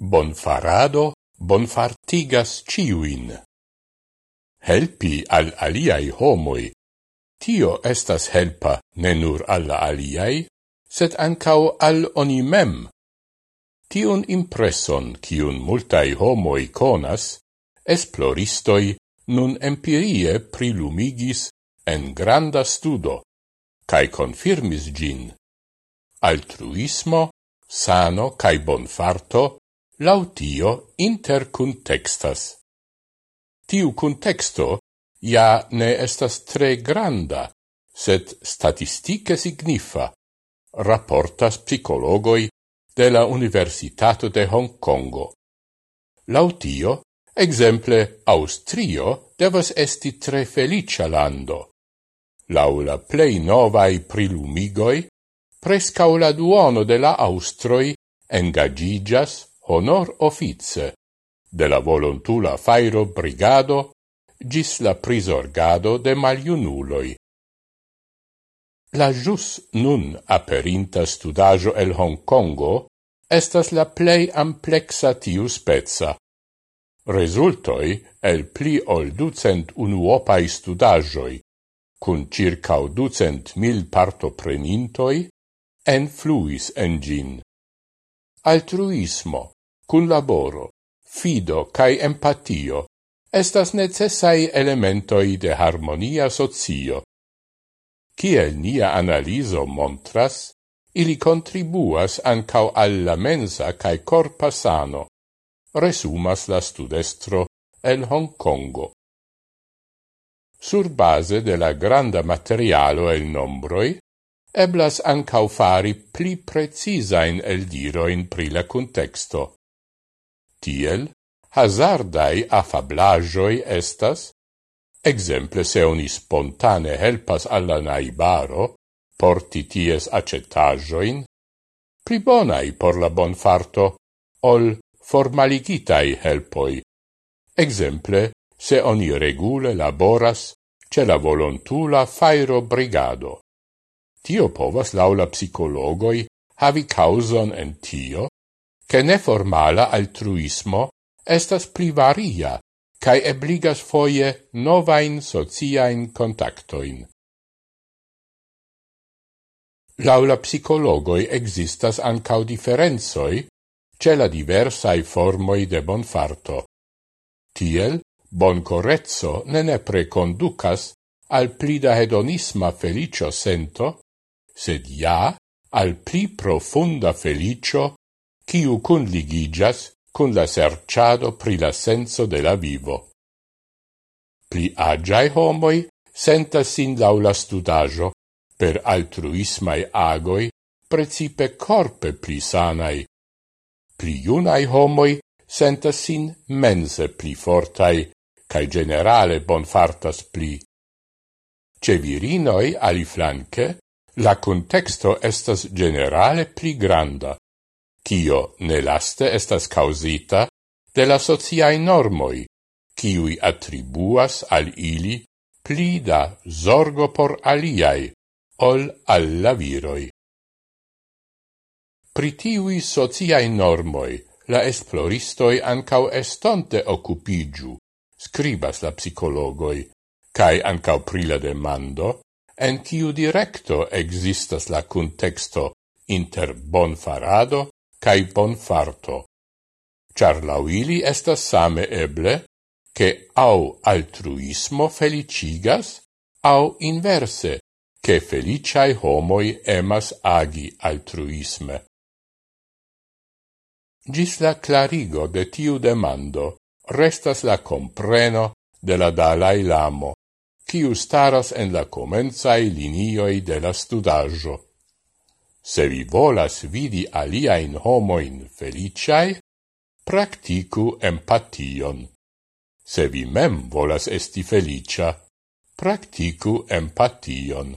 Bonfarado bonfartigas ciuin. Helpi al aliai homoi, tio estas helpa ne nur alla aliai, sed ancau al oni mem. Tion impresson, cium multai homoi conas, esploristoi nun empirie prilumigis en granda studo, cae confirmis gin. Altruismo, sano cae bonfarto lautio intercontextas. Tiu contexto ja ne estas tre granda, sed statistike signifa, rapportas psicologoi de la Universitato de Hong Kongo. Lautio, exemple Austrio, devas esti tre felicia lando. Laula plei novai prilumigoi, prescau la duono de la Austroi engagigas honor office de la volontula fairo brigado gis la prisorgado de maliunuloi. La jus nun aperinta studajo el Hong Kongo estas la plei amplexa tiu spezza. Resultoi el pli ol ducent unuopai studajoi, cun circa ducent mil partoprenintoi, enfluis en gin. Altruismo, cun laboro, fido cae empatio estas necessai elementoi de harmonia socio. Ciel nia analiso montras, ili contribuas ancau alla mensa cae corpa sano, resumas la studestro el Hong Kongo. Sur base de la granda materialo el nombroi, eblas ancau fari pli precisain el diroin pri la contexto. Tiel, hazardai afablajoi estas, exemple se oni spontane helpas alla naibaro, porti ties acetajoin, pli bonai por la bonfarto, ol formaligitai helpoi. Exemple, se oni regule laboras ce la volontula fairo brigado. Tio povas laula psicologoi havi causon en tio, che neformala altruismo estas pli varia cae ebligas foie novain sociain contactoin. Laula psicologoi existas ancau differenzoi ce la diversae formoi de bonfarto. Tiel, boncorezzo ne nepre conducas al pli da hedonisma felicio sento, sed ja al pli profunda felicio quiu conligigas cun la serciado pri la senso de la vivo. Pli agiae homoi sentas sin laula studajo per altruismai agoi, precipe corpe pli sanai. Pli iunai homoi sentas sin mense pli fortai, cae generale bonfartas pli. Ce virinoi, aliflanque, la contexto estas generale pli granda. Tio ne laste estas causita de la sociae normoi, ciui attribuas al ili pli da zorgo por aliai, ol alla viroi. Pritiui sociae normoi la esploristoi ancau estonte occupigiu, scribas la psicologoi, cae ancau prila demando, en ciu directo existas la contexto inter bonfarado cae bonfarto, char lauili estas same eble, che au altruismo felicigas, au inverse, che feliciae homoi emas agi altruisme. Gis la clarigo de tiu demando restas la compreno de la Dalai Lamo, quiu staras en la comenzae linioi de la studaggio. Se vi volas vidi aliaen homoin feliciae, practicu empation. Se vi mem volas esti felicia, practicu empation.